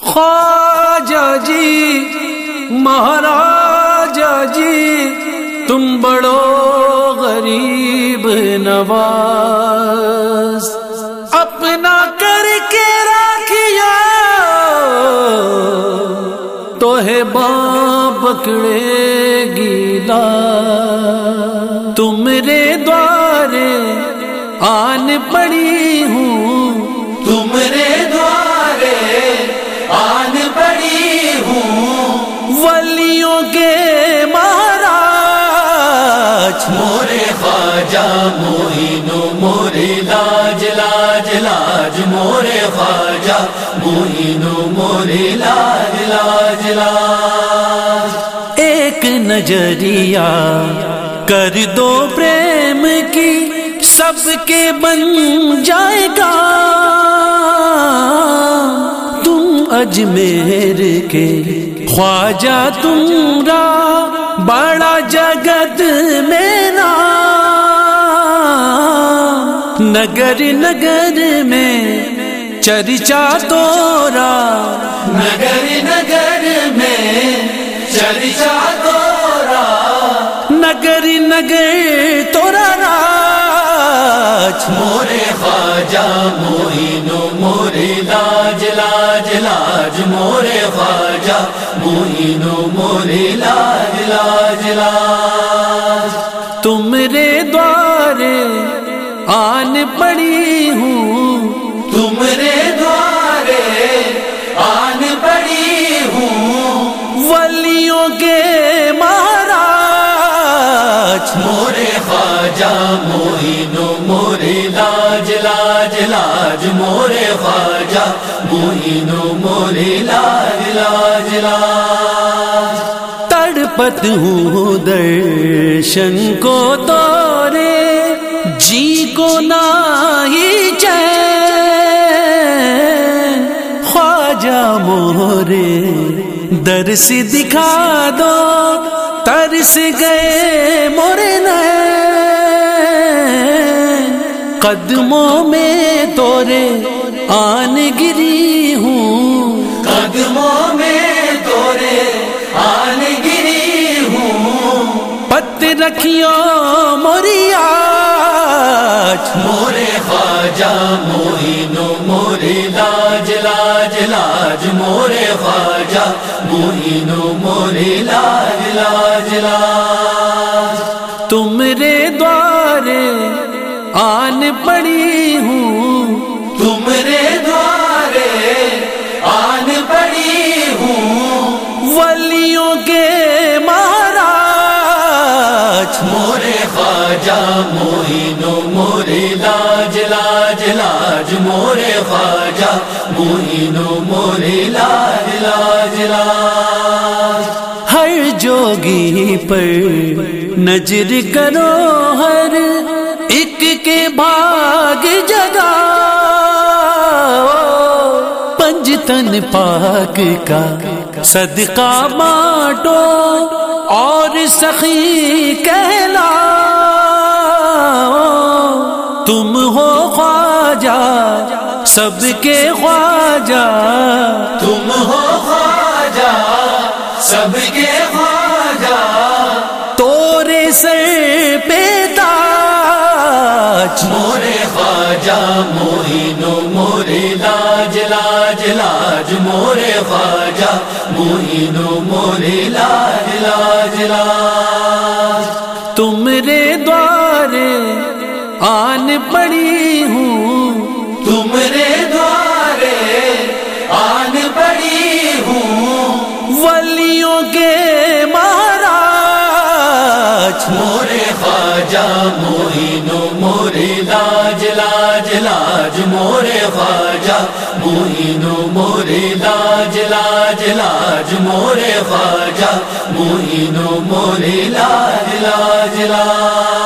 خواجہ جی مہاراجا جی تم بڑو غریب نواز۔ اپنا کر کے رکھیا تو ہے باں پکڑے گیلا تمرے دوارے آن پڑی ہوں۔ خواجہ موہینو مورے لاج لاج لاج مورے خواجہ موہینو مورے لاج لاج لاج۔ ایک نظریہ کر دو پریم کی، سب کے بن جائے گا۔ تم اجمیر کے خواجہ، تمرا بڑا جگت میں نا نگر نگر میں چرچا تورا نگر نگر میں چرچا تورا نگر نگر تورا راج مورے خواجہ موہینو مورے لاج لاج لاج۔ مورے خواجہ موہینو مورے لاج لاج لاج۔ تمرے دوارے آن پڑی ہوں۔ تمرے دوارے آن پڑی ہوں۔ ولیوں کے مہاراج۔ مورے خواجہ موہینو مورے لاج لاج لاج۔ مورے خواجہ موہینو مورے لاج لاج لاج۔ تڑپت ہوں درشن کو تورے جی کو ہی چین خواجہ مورے درس دکھا دو ترس گئے مورے نین۔ قدموں میں تورے آن گری ہوں۔ قدموں میں تورے آن گری ہوں۔ پت رکھیو موریا مورے خواجہ موہینو مورے لاج لاج لاج مورے خواجہ موہینو مورے لاج لاج لاج۔ تمرے دوارے آن پڑی ہوں۔ تمرے دوارے آن پڑی ہوں۔ ولیوں کے مہاراج۔ مورے خواجہ لاج لاج لاج، مورے خواجہ موہینو مورے لاج لاج لاج۔ ہر جوگی پر نظر کرو ہر ایک کے بھاگ جگا پنجتن پاک کا صدقہ بانٹو اور سخی کہلا۔ سب کے خواجہ تم ہو خواجہ سب کے خواجہ۔ تورے سر پہ تاج۔ مورے خواجہ موہینو مورے لاج لاج لاج۔ مورے خواجہ موہینو مورے لاج لاج لاج۔ تمرے دوارے آن پڑی ولیوں کے مہاراج۔ مورے خواجہ موہین مورے لاج لاج لاج۔ مورے خواجہ موہین مورے لاج لاج لاج۔ مورے خواجہ موہین مورے لاج لاج لاج۔